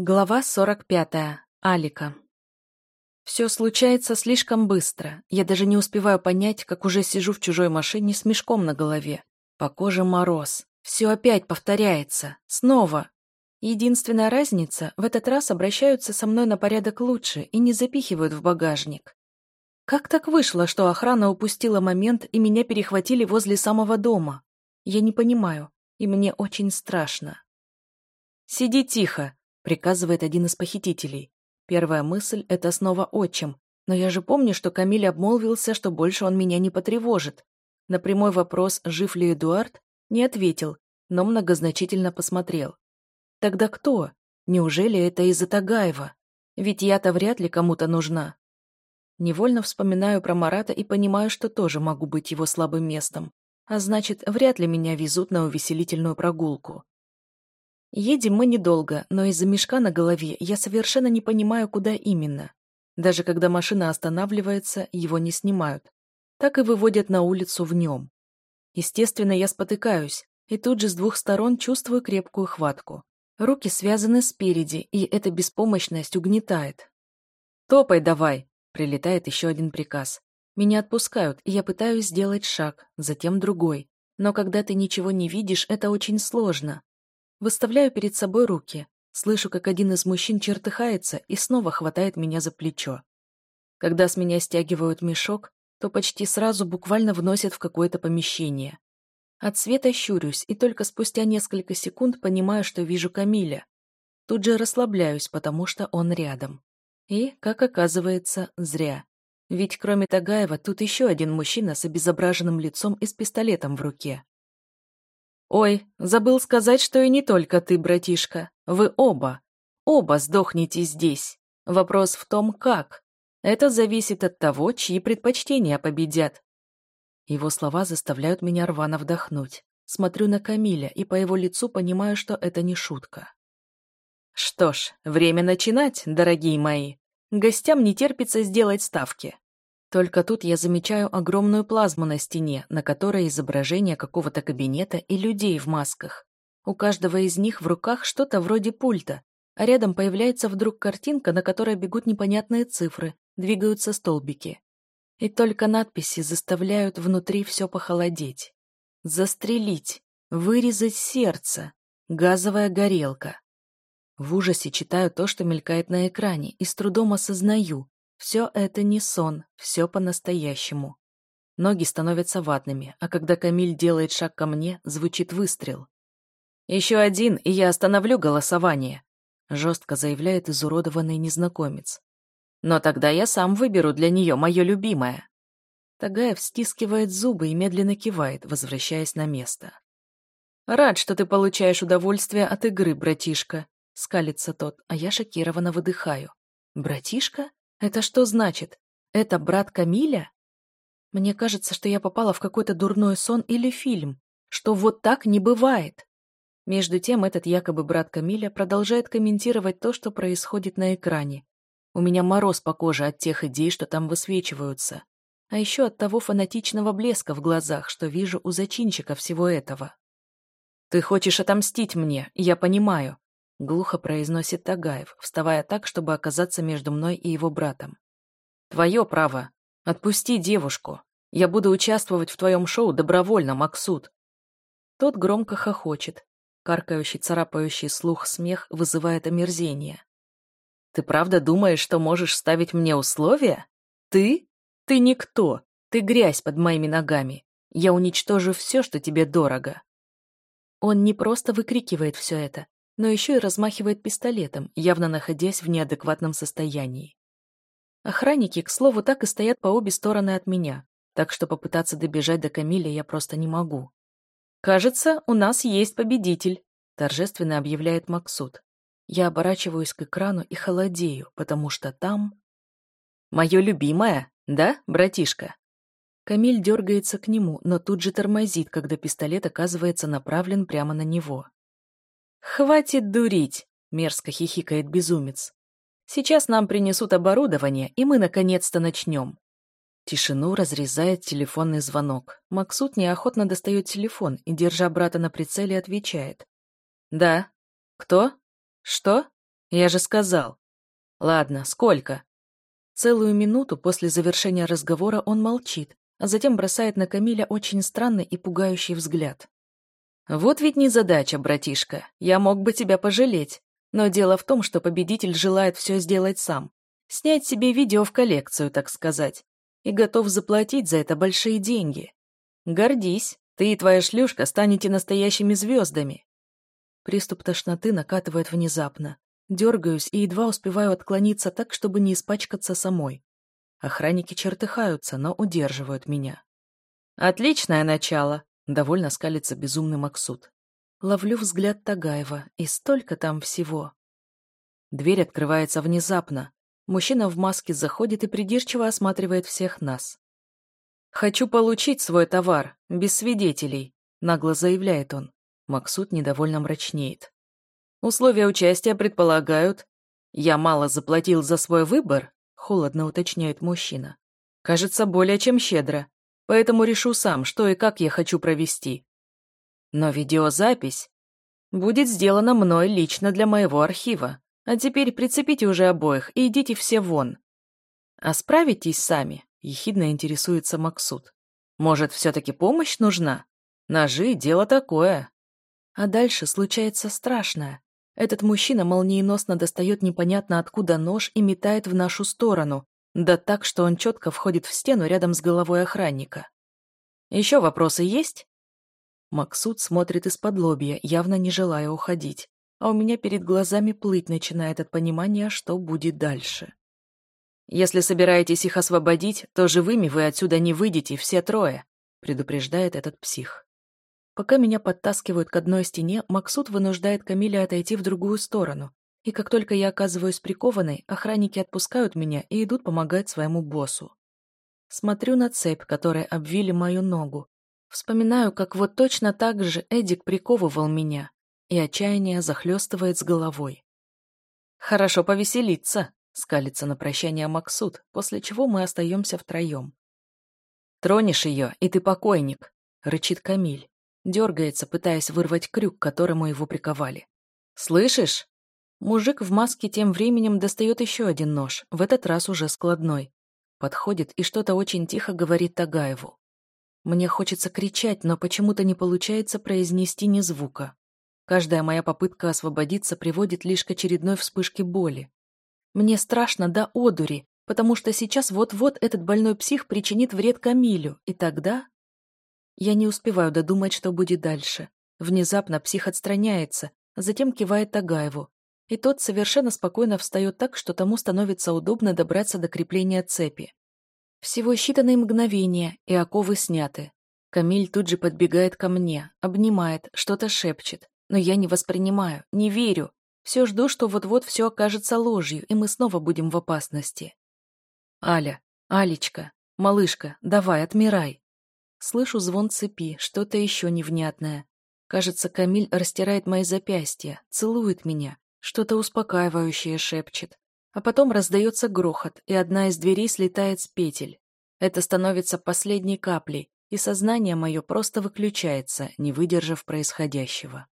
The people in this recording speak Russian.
Глава 45. Алика. Все случается слишком быстро. Я даже не успеваю понять, как уже сижу в чужой машине с мешком на голове. По коже мороз. Все опять повторяется. Снова. Единственная разница, в этот раз обращаются со мной на порядок лучше и не запихивают в багажник. Как так вышло, что охрана упустила момент и меня перехватили возле самого дома? Я не понимаю, и мне очень страшно. «Сиди тихо», приказывает один из похитителей. Первая мысль — это снова отчим. Но я же помню, что Камиль обмолвился, что больше он меня не потревожит. На прямой вопрос, жив ли Эдуард, не ответил, но многозначительно посмотрел. Тогда кто? Неужели это из-за Тагаева? Ведь я-то вряд ли кому-то нужна. Невольно вспоминаю про Марата и понимаю, что тоже могу быть его слабым местом. А значит, вряд ли меня везут на увеселительную прогулку. Едем мы недолго, но из-за мешка на голове я совершенно не понимаю, куда именно. Даже когда машина останавливается, его не снимают. Так и выводят на улицу в нем. Естественно, я спотыкаюсь, и тут же с двух сторон чувствую крепкую хватку. Руки связаны спереди, и эта беспомощность угнетает. «Топай давай!» — прилетает еще один приказ. Меня отпускают, и я пытаюсь сделать шаг, затем другой. Но когда ты ничего не видишь, это очень сложно. Выставляю перед собой руки. Слышу, как один из мужчин чертыхается и снова хватает меня за плечо. Когда с меня стягивают мешок, то почти сразу буквально вносят в какое-то помещение. От света щурюсь, и только спустя несколько секунд понимаю, что вижу Камиля. Тут же расслабляюсь, потому что он рядом. И, как оказывается, зря. Ведь кроме Тагаева тут еще один мужчина с обезображенным лицом и с пистолетом в руке. «Ой, забыл сказать, что и не только ты, братишка. Вы оба. Оба сдохнете здесь. Вопрос в том, как. Это зависит от того, чьи предпочтения победят». Его слова заставляют меня рвано вдохнуть. Смотрю на Камиля и по его лицу понимаю, что это не шутка. Что ж, время начинать, дорогие мои. Гостям не терпится сделать ставки. Только тут я замечаю огромную плазму на стене, на которой изображение какого-то кабинета и людей в масках. У каждого из них в руках что-то вроде пульта, а рядом появляется вдруг картинка, на которой бегут непонятные цифры, двигаются столбики. И только надписи заставляют внутри все похолодеть. Застрелить, вырезать сердце, газовая горелка. В ужасе читаю то, что мелькает на экране, и с трудом осознаю, все это не сон, все по-настоящему. Ноги становятся ватными, а когда Камиль делает шаг ко мне, звучит выстрел. «Еще один, и я остановлю голосование», — жестко заявляет изуродованный незнакомец. «Но тогда я сам выберу для нее мое любимое». Тагаев стискивает зубы и медленно кивает, возвращаясь на место. «Рад, что ты получаешь удовольствие от игры, братишка», — скалится тот, а я шокированно выдыхаю. «Братишка? Это что значит? Это брат Камиля? Мне кажется, что я попала в какой-то дурной сон или фильм, что вот так не бывает. Между тем, этот якобы брат Камиля продолжает комментировать то, что происходит на экране. У меня мороз по коже от тех идей, что там высвечиваются. А еще от того фанатичного блеска в глазах, что вижу у зачинщика всего этого. «Ты хочешь отомстить мне, я понимаю. Глухо произносит Тагаев, вставая так, чтобы оказаться между мной и его братом. «Твое право. Отпусти девушку. Я буду участвовать в твоем шоу добровольно, Максут». Тот громко хохочет. Каркающий, царапающий слух смех вызывает омерзение. «Ты правда думаешь, что можешь ставить мне условия? Ты? Ты никто. Ты грязь под моими ногами. Я уничтожу все, что тебе дорого». Он не просто выкрикивает все это, но еще и размахивает пистолетом, явно находясь в неадекватном состоянии. Охранники, к слову, так и стоят по обе стороны от меня, так что попытаться добежать до Камиля я просто не могу. «Кажется, у нас есть победитель», — торжественно объявляет Максут. Я оборачиваюсь к экрану и холодею, потому что там... «Мое любимое, да, братишка?» Камиль дергается к нему, но тут же тормозит, когда пистолет оказывается направлен прямо на него. «Хватит дурить!» — мерзко хихикает безумец. «Сейчас нам принесут оборудование, и мы наконец-то начнем». Тишину разрезает телефонный звонок. Максут неохотно достает телефон и, держа брата на прицеле, отвечает. «Да. Кто? Что? Я же сказал. Ладно, сколько? Целую минуту после завершения разговора он молчит, а затем бросает на Камиля очень странный и пугающий взгляд. «Вот ведь не задача, братишка. Я мог бы тебя пожалеть. Но дело в том, что победитель желает все сделать сам. Снять себе видео в коллекцию, так сказать. И готов заплатить за это большие деньги. Гордись, ты и твоя шлюшка станете настоящими звездами». Приступ тошноты накатывает внезапно. Дергаюсь и едва успеваю отклониться так, чтобы не испачкаться самой. Охранники чертыхаются, но удерживают меня. «Отличное начало!» — довольно скалится безумный Максут. Ловлю взгляд Тагаева, и столько там всего. Дверь открывается внезапно. Мужчина в маске заходит и придирчиво осматривает всех нас. «Хочу получить свой товар, без свидетелей», — нагло заявляет он. Максут недовольно мрачнеет. «Условия участия предполагают...» «Я мало заплатил за свой выбор?» — холодно уточняет мужчина. «Кажется, более чем щедро. Поэтому решу сам, что и как я хочу провести. Но видеозапись будет сделана мной лично для моего архива. А теперь прицепите уже обоих и идите все вон. А справитесь сами, ехидно интересуется Максут. Может, все-таки помощь нужна? Ножи — дело такое. А дальше случается страшное. Этот мужчина молниеносно достает непонятно откуда нож и метает в нашу сторону, да так, что он четко входит в стену рядом с головой охранника. Еще вопросы есть? Максут смотрит из-под лобья, явно не желая уходить, а у меня перед глазами плыть начинает от понимания, что будет дальше. «Если собираетесь их освободить, то живыми вы отсюда не выйдете, все трое», предупреждает этот псих. Пока меня подтаскивают к одной стене, Максут вынуждает Камиля отойти в другую сторону, и как только я оказываюсь прикованной, охранники отпускают меня и идут помогать своему боссу. Смотрю на цепь, которой обвили мою ногу, Вспоминаю, как вот точно так же Эдик приковывал меня, и отчаяние захлестывает с головой. «Хорошо повеселиться», — скалится на прощание Максут, после чего мы остаемся втроем. «Тронешь ее, и ты покойник», — рычит Камиль. Дергается, пытаясь вырвать крюк, к которому его приковали. «Слышишь?» Мужик в маске тем временем достает еще один нож, в этот раз уже складной. Подходит и что-то очень тихо говорит Тагаеву. Мне хочется кричать, но почему-то не получается произнести ни звука. Каждая моя попытка освободиться приводит лишь к очередной вспышке боли. Мне страшно до одури, потому что сейчас вот-вот этот больной псих причинит вред Камилю, и тогда... Я не успеваю додумать, что будет дальше. Внезапно псих отстраняется, затем кивает Тагаеву, и тот совершенно спокойно встает так, что тому становится удобно добраться до крепления цепи. Всего считанные мгновения, и оковы сняты. Камиль тут же подбегает ко мне, обнимает, что-то шепчет. Но я не воспринимаю, не верю. Все жду, что вот-вот все окажется ложью, и мы снова будем в опасности. Аля, Алечка, малышка, давай, отмирай. Слышу звон цепи, что-то еще невнятное. Кажется, Камиль растирает мои запястья, целует меня, что-то успокаивающее шепчет. А потом раздается грохот, и одна из дверей слетает с петель. Это становится последней каплей, и сознание мое просто выключается, не выдержав происходящего.